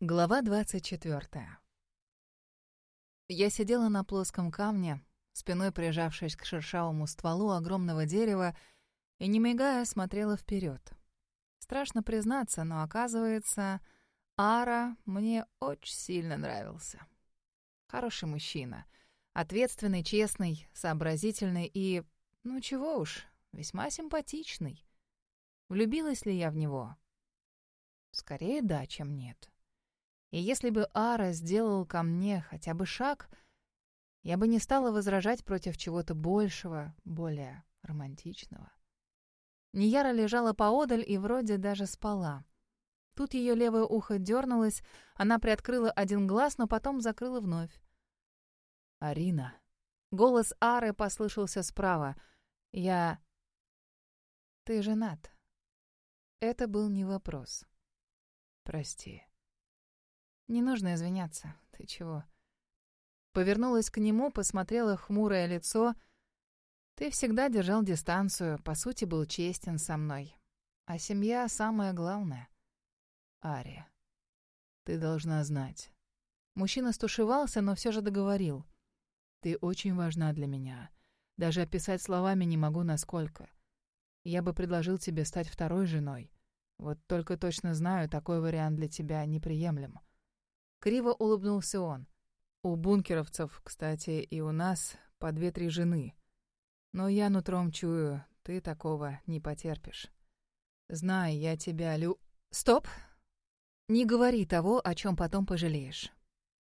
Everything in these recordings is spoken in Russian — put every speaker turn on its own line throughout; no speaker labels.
Глава 24. Я сидела на плоском камне, спиной прижавшись к шершавому стволу огромного дерева, и, не мигая, смотрела вперед. Страшно признаться, но, оказывается, Ара мне очень сильно нравился. Хороший мужчина. Ответственный, честный, сообразительный и, ну чего уж, весьма симпатичный. Влюбилась ли я в него? Скорее да, чем нет. И если бы Ара сделал ко мне хотя бы шаг, я бы не стала возражать против чего-то большего, более романтичного. Нияра лежала поодаль и вроде даже спала. Тут ее левое ухо дернулось, она приоткрыла один глаз, но потом закрыла вновь. «Арина». Голос Ары послышался справа. «Я...» «Ты женат». Это был не вопрос. «Прости». Не нужно извиняться. Ты чего? Повернулась к нему, посмотрела хмурое лицо. Ты всегда держал дистанцию, по сути, был честен со мной. А семья — самое главное. Ария, ты должна знать. Мужчина стушевался, но все же договорил. Ты очень важна для меня. Даже описать словами не могу, насколько. Я бы предложил тебе стать второй женой. Вот только точно знаю, такой вариант для тебя неприемлем. Криво улыбнулся он. У бункеровцев, кстати, и у нас по две-три жены. Но я нутром чую, ты такого не потерпишь. Знай, я тебя лю... Стоп! Не говори того, о чем потом пожалеешь.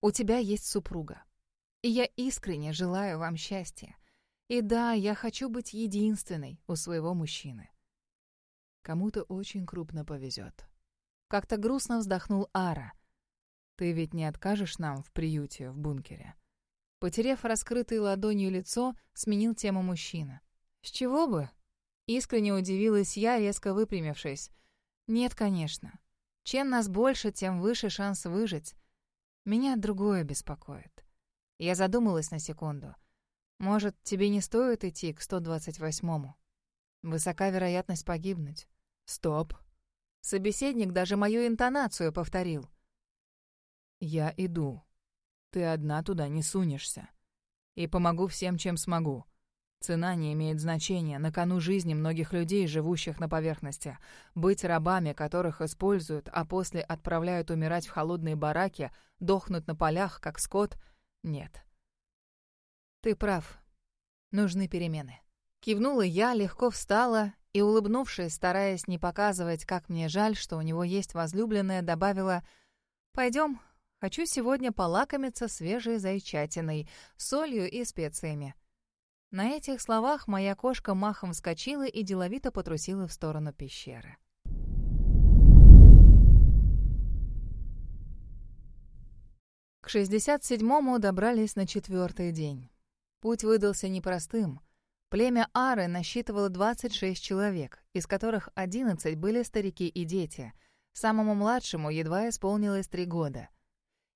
У тебя есть супруга. И я искренне желаю вам счастья. И да, я хочу быть единственной у своего мужчины. Кому-то очень крупно повезет. Как-то грустно вздохнул Ара — ты ведь не откажешь нам в приюте в бункере?» Потерев раскрытой ладонью лицо, сменил тему мужчина. «С чего бы?» Искренне удивилась я, резко выпрямившись. «Нет, конечно. Чем нас больше, тем выше шанс выжить. Меня другое беспокоит». Я задумалась на секунду. «Может, тебе не стоит идти к 128-му? Высока вероятность погибнуть». «Стоп!» Собеседник даже мою интонацию повторил. «Я иду. Ты одна туда не сунешься. И помогу всем, чем смогу. Цена не имеет значения, на кону жизни многих людей, живущих на поверхности. Быть рабами, которых используют, а после отправляют умирать в холодные бараки, дохнуть на полях, как скот — нет. Ты прав. Нужны перемены. Кивнула я, легко встала и, улыбнувшись, стараясь не показывать, как мне жаль, что у него есть возлюбленная, добавила «Пойдем, Хочу сегодня полакомиться свежей зайчатиной, солью и специями. На этих словах моя кошка махом вскочила и деловито потрусила в сторону пещеры. К 67-му добрались на четвертый день. Путь выдался непростым. Племя Ары насчитывало 26 человек, из которых 11 были старики и дети. Самому младшему едва исполнилось три года.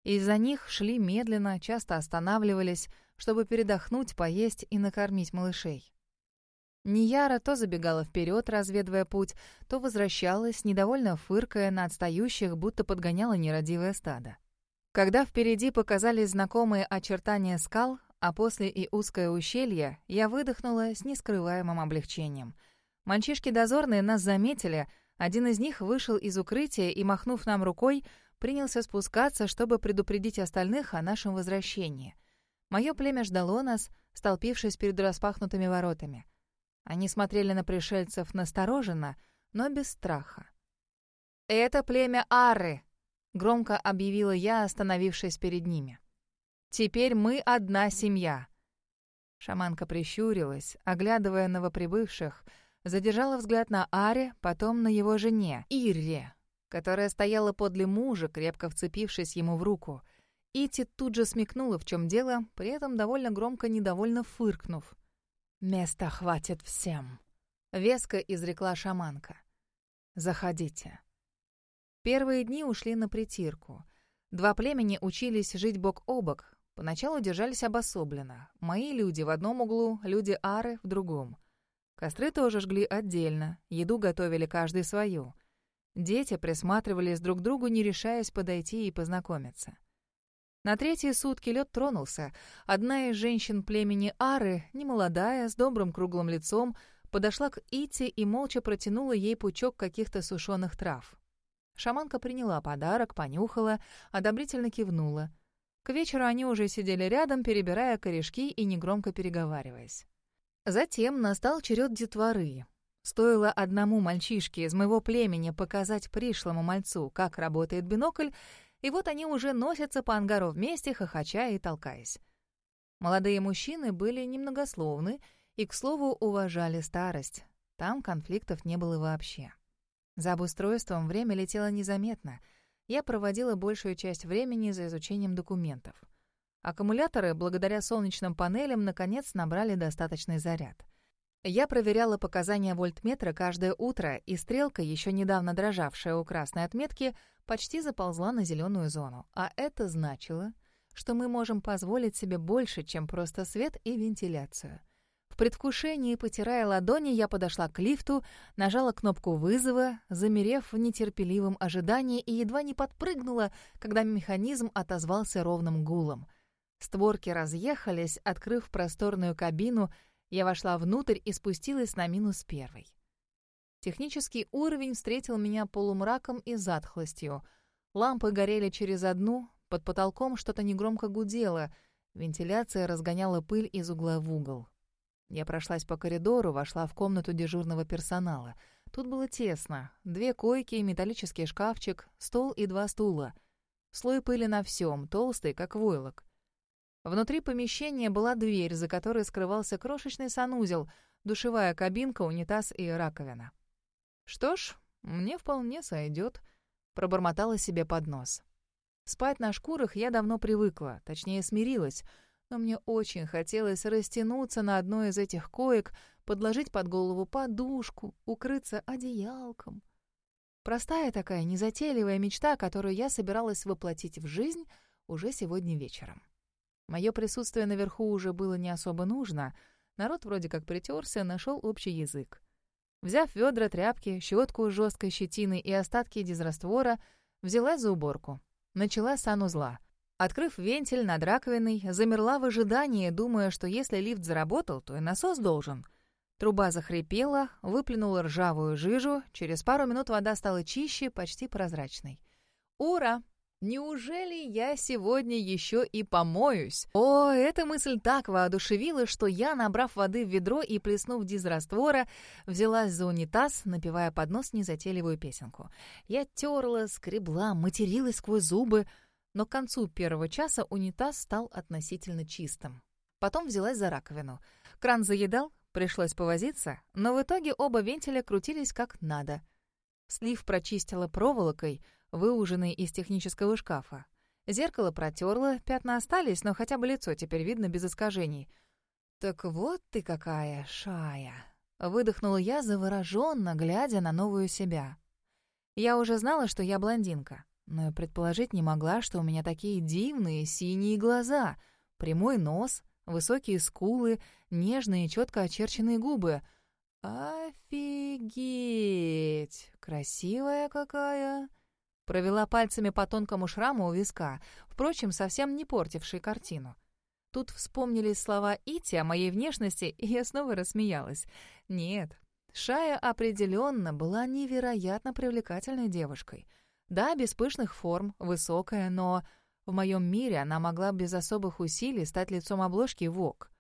Из-за них шли медленно, часто останавливались, чтобы передохнуть, поесть и накормить малышей. Нияра то забегала вперед, разведывая путь, то возвращалась, недовольно фыркая на отстающих, будто подгоняла нерадивое стадо. Когда впереди показались знакомые очертания скал, а после и узкое ущелье, я выдохнула с нескрываемым облегчением. Мальчишки-дозорные нас заметили, один из них вышел из укрытия и, махнув нам рукой, принялся спускаться, чтобы предупредить остальных о нашем возвращении. Мое племя ждало нас, столпившись перед распахнутыми воротами. Они смотрели на пришельцев настороженно, но без страха. «Это племя Ары!» — громко объявила я, остановившись перед ними. «Теперь мы одна семья!» Шаманка прищурилась, оглядывая новоприбывших, задержала взгляд на Аре, потом на его жене, Ирре, которая стояла подле мужа, крепко вцепившись ему в руку. Ити тут же смекнула, в чем дело, при этом довольно громко недовольно фыркнув. «Места хватит всем», — веско изрекла шаманка. «Заходите». Первые дни ушли на притирку. Два племени учились жить бок о бок. Поначалу держались обособленно. Мои люди в одном углу, люди Ары в другом. Костры тоже жгли отдельно, еду готовили каждый свою — Дети присматривались друг к другу, не решаясь подойти и познакомиться. На третьи сутки лед тронулся. Одна из женщин племени Ары, немолодая, с добрым круглым лицом, подошла к Ите и молча протянула ей пучок каких-то сушеных трав. Шаманка приняла подарок, понюхала, одобрительно кивнула. К вечеру они уже сидели рядом, перебирая корешки и негромко переговариваясь. Затем настал черед детворы. Стоило одному мальчишке из моего племени показать пришлому мальцу, как работает бинокль, и вот они уже носятся по ангару вместе, хохоча и толкаясь. Молодые мужчины были немногословны и, к слову, уважали старость. Там конфликтов не было вообще. За обустройством время летело незаметно. Я проводила большую часть времени за изучением документов. Аккумуляторы, благодаря солнечным панелям, наконец набрали достаточный заряд. Я проверяла показания вольтметра каждое утро, и стрелка, еще недавно дрожавшая у красной отметки, почти заползла на зеленую зону. А это значило, что мы можем позволить себе больше, чем просто свет и вентиляцию. В предвкушении, потирая ладони, я подошла к лифту, нажала кнопку вызова, замерев в нетерпеливом ожидании и едва не подпрыгнула, когда механизм отозвался ровным гулом. Створки разъехались, открыв просторную кабину — я вошла внутрь и спустилась на минус первый. Технический уровень встретил меня полумраком и затхлостью. Лампы горели через одну, под потолком что-то негромко гудело, вентиляция разгоняла пыль из угла в угол. Я прошлась по коридору, вошла в комнату дежурного персонала. Тут было тесно. Две койки, металлический шкафчик, стол и два стула. Слой пыли на всем, толстый, как войлок. Внутри помещения была дверь, за которой скрывался крошечный санузел, душевая кабинка, унитаз и раковина. «Что ж, мне вполне сойдет», — пробормотала себе под нос. Спать на шкурах я давно привыкла, точнее смирилась, но мне очень хотелось растянуться на одной из этих коек, подложить под голову подушку, укрыться одеялком. Простая такая незатейливая мечта, которую я собиралась воплотить в жизнь уже сегодня вечером. Мое присутствие наверху уже было не особо нужно. Народ вроде как притерся, нашел общий язык. Взяв ведра, тряпки, щетку с жесткой щетиной и остатки дизраствора, взялась за уборку. Начала санузла. Открыв вентиль над раковиной, замерла в ожидании, думая, что если лифт заработал, то и насос должен. Труба захрипела, выплюнула ржавую жижу, через пару минут вода стала чище, почти прозрачной. «Ура!» Неужели я сегодня еще и помоюсь? О, эта мысль так воодушевила, что я, набрав воды в ведро и плеснув дизраствора, взялась за унитаз, напевая под нос незатейливую песенку. Я терла, скребла, материлась сквозь зубы, но к концу первого часа унитаз стал относительно чистым. Потом взялась за раковину. Кран заедал, пришлось повозиться, но в итоге оба вентиля крутились как надо. Слив прочистила проволокой — выуженный из технического шкафа. Зеркало протерло, пятна остались, но хотя бы лицо теперь видно без искажений. «Так вот ты какая, Шая!» — выдохнула я завороженно, глядя на новую себя. Я уже знала, что я блондинка, но предположить не могла, что у меня такие дивные синие глаза, прямой нос, высокие скулы, нежные четко очерченные губы. «Офигеть! Красивая какая!» Провела пальцами по тонкому шраму у виска, впрочем, совсем не портившей картину. Тут вспомнились слова Ити о моей внешности, и я снова рассмеялась. Нет, Шая определенно была невероятно привлекательной девушкой. Да, без пышных форм, высокая, но в моем мире она могла без особых усилий стать лицом обложки ВОК.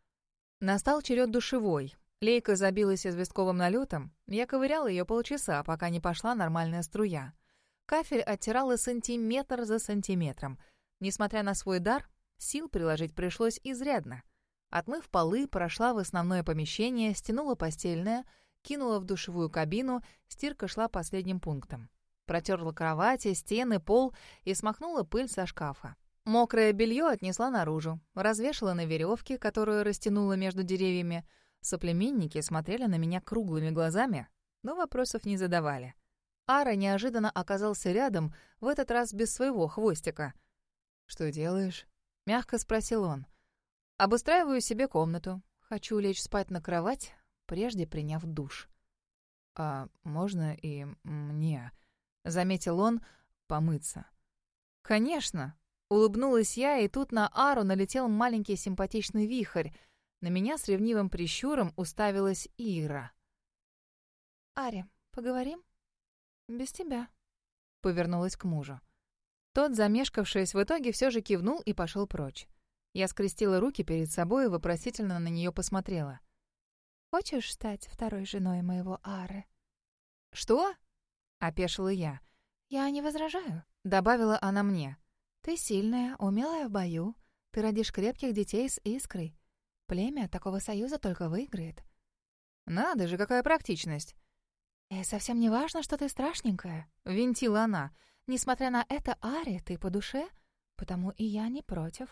Настал черед душевой. Лейка забилась известковым налетом. Я ковыряла ее полчаса, пока не пошла нормальная струя. Кафель оттирала сантиметр за сантиметром. Несмотря на свой дар, сил приложить пришлось изрядно. Отмыв полы, прошла в основное помещение, стянула постельное, кинула в душевую кабину, стирка шла последним пунктом. Протерла кровати, стены, пол и смахнула пыль со шкафа. Мокрое белье отнесла наружу, развешала на веревке, которую растянула между деревьями. Соплеменники смотрели на меня круглыми глазами, но вопросов не задавали. Ара неожиданно оказался рядом, в этот раз без своего хвостика. «Что делаешь?» — мягко спросил он. «Обустраиваю себе комнату. Хочу лечь спать на кровать, прежде приняв душ». «А можно и мне?» — заметил он, — помыться. «Конечно!» — улыбнулась я, и тут на Ару налетел маленький симпатичный вихрь. На меня с ревнивым прищуром уставилась Ира. «Ари, поговорим?» «Без тебя», — повернулась к мужу. Тот, замешкавшись, в итоге все же кивнул и пошел прочь. Я скрестила руки перед собой и вопросительно на нее посмотрела. «Хочешь стать второй женой моего Ары?» «Что?» — опешила я. «Я не возражаю», — добавила она мне. «Ты сильная, умелая в бою. Ты родишь крепких детей с искрой. Племя такого союза только выиграет».
«Надо же, какая практичность!»
«И совсем не важно, что ты страшненькая», — винтила она. «Несмотря на это, Ари, ты по душе, потому и я не против».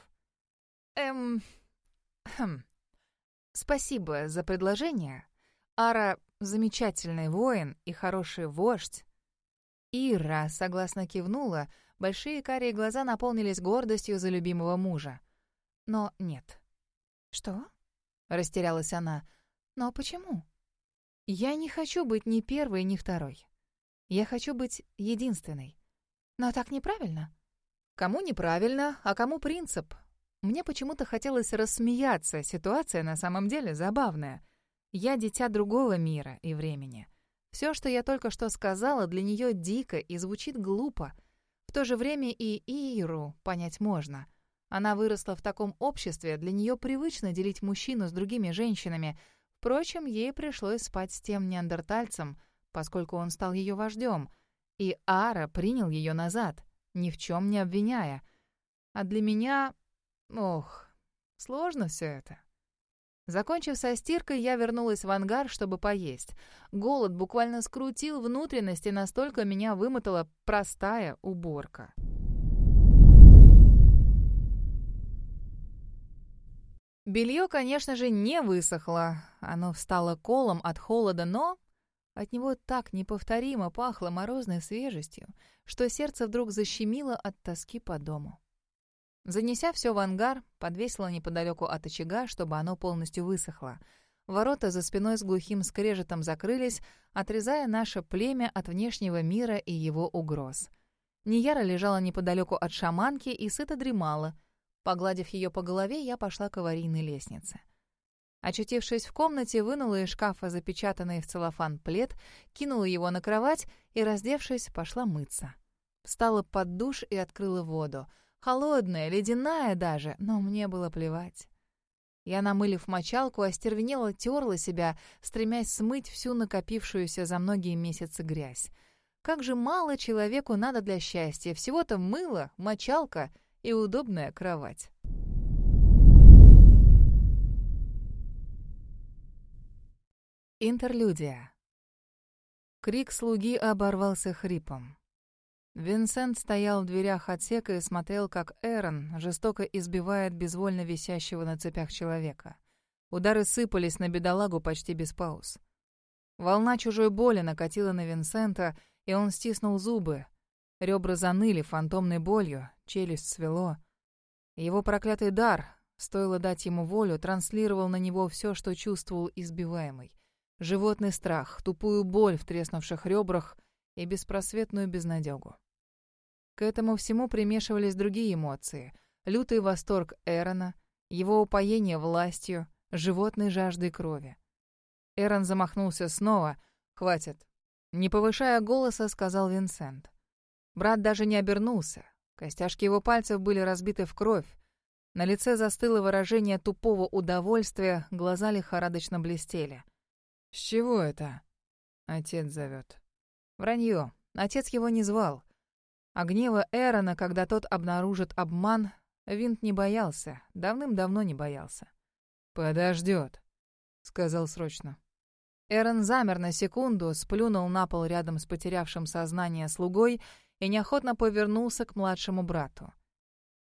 «Эм... Хм... Спасибо за предложение. Ара — замечательный воин и хороший вождь».
Ира согласно кивнула, большие карие глаза наполнились гордостью за любимого мужа. Но нет. «Что?» — растерялась она. «Но почему?» «Я не хочу быть ни первой, ни второй. Я хочу быть единственной. Но так неправильно».
«Кому неправильно, а кому принцип?» Мне почему-то хотелось рассмеяться, ситуация на самом деле забавная. Я дитя другого мира и времени. Все, что я только что сказала, для нее дико и звучит глупо. В то же время и Иру понять можно. Она выросла в таком обществе, для нее привычно делить мужчину с другими женщинами. Впрочем, ей пришлось спать с тем неандертальцем, поскольку он стал ее вождем. И Ара принял ее назад, ни в чем не обвиняя. А для меня Ох, сложно все это. Закончив со стиркой, я вернулась в ангар, чтобы поесть. Голод буквально скрутил внутренности, настолько меня вымотала простая уборка. Белье, конечно же, не высохло. Оно встало колом от холода, но от него так неповторимо пахло морозной свежестью, что сердце вдруг защемило от тоски по дому. Занеся все в ангар, подвесила неподалеку от очага, чтобы оно полностью высохло. Ворота за спиной с глухим скрежетом закрылись, отрезая наше племя от внешнего мира и его угроз. Нияра лежала неподалеку от шаманки и сыто дремала. Погладив ее по голове, я пошла к аварийной лестнице. Очутившись в комнате, вынула из шкафа запечатанный в целлофан плед, кинула его на кровать и, раздевшись, пошла мыться. Встала под душ и открыла воду — Холодная, ледяная даже, но мне было плевать. Я, намылив мочалку, остервенела, терла себя, стремясь смыть всю накопившуюся за многие месяцы грязь. Как же мало человеку надо для счастья. Всего-то мыло, мочалка и удобная кровать. Интерлюдия. Крик слуги оборвался хрипом. Винсент стоял в дверях отсека и смотрел, как Эрон жестоко избивает безвольно висящего на цепях человека. Удары сыпались на бедолагу почти без пауз. Волна чужой боли накатила на Винсента, и он стиснул зубы. Ребра заныли фантомной болью, челюсть свело. Его проклятый дар, стоило дать ему волю, транслировал на него все, что чувствовал избиваемый. Животный страх, тупую боль в треснувших ребрах и беспросветную безнадегу. К этому всему примешивались другие эмоции. Лютый восторг Эрона, его упоение властью, животной жаждой крови. Эрон замахнулся снова. «Хватит». Не повышая голоса, сказал Винсент. Брат даже не обернулся. Костяшки его пальцев были разбиты в кровь. На лице застыло выражение тупого удовольствия, глаза лихорадочно блестели. «С чего это?» Отец зовет. Вранье. Отец его не звал. А гнева Эрона, когда тот обнаружит обман, Винт не боялся, давным-давно не боялся. «Подождет», — сказал срочно. Эрон замер на секунду, сплюнул на пол рядом с потерявшим сознание слугой и неохотно повернулся к младшему брату.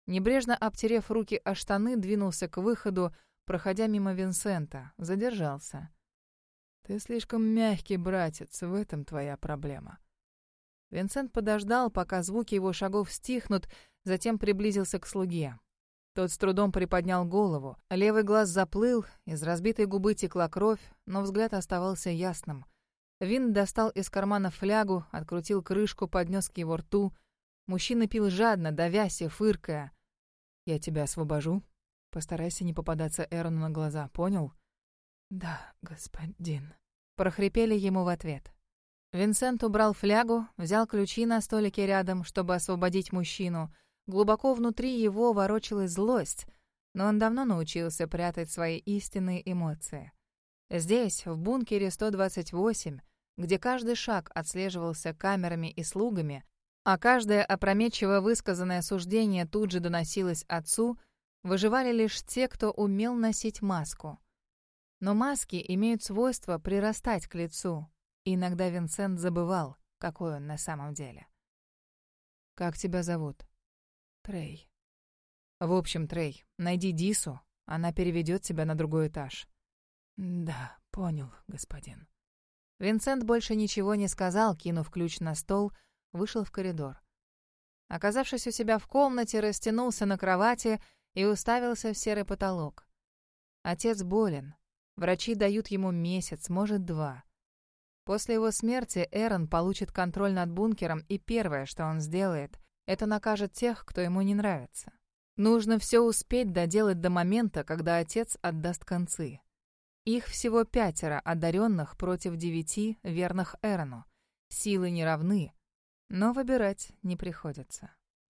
Небрежно обтерев руки о штаны, двинулся к выходу, проходя мимо Винсента, задержался. «Ты слишком мягкий, братец, в этом твоя проблема», Винсент подождал, пока звуки его шагов стихнут, затем приблизился к слуге. Тот с трудом приподнял голову, левый глаз заплыл, из разбитой губы текла кровь, но взгляд оставался ясным.
Вин достал из кармана флягу, открутил крышку, поднес к его рту. Мужчина пил жадно, давясь и фыркая. «Я тебя освобожу. Постарайся не попадаться Эрону на глаза, понял?»
«Да, господин», —
прохрипели ему в ответ. Винсент убрал флягу, взял ключи на столике рядом, чтобы освободить мужчину. Глубоко внутри его ворочалась злость, но он давно научился прятать свои истинные эмоции. Здесь, в бункере 128, где каждый шаг отслеживался камерами и слугами, а каждое опрометчиво высказанное суждение тут же доносилось отцу, выживали лишь те, кто умел носить маску. Но маски имеют свойство прирастать к лицу, и иногда Винсент забывал, какой он на самом деле. «Как тебя зовут?»
«Трей».
«В общем, Трей, найди Дису, она переведет тебя на другой этаж».
«Да, понял, господин».
Винсент больше ничего не сказал, кинув ключ на стол, вышел в коридор. Оказавшись у себя в комнате, растянулся на кровати и уставился в серый потолок. Отец болен. Врачи дают ему месяц, может, два. После его смерти Эрон получит контроль над бункером, и первое, что он сделает, это накажет тех, кто ему не нравится. Нужно все успеть доделать до момента, когда отец отдаст концы. Их всего пятеро одаренных против девяти верных Эрону. Силы не равны, но выбирать не приходится.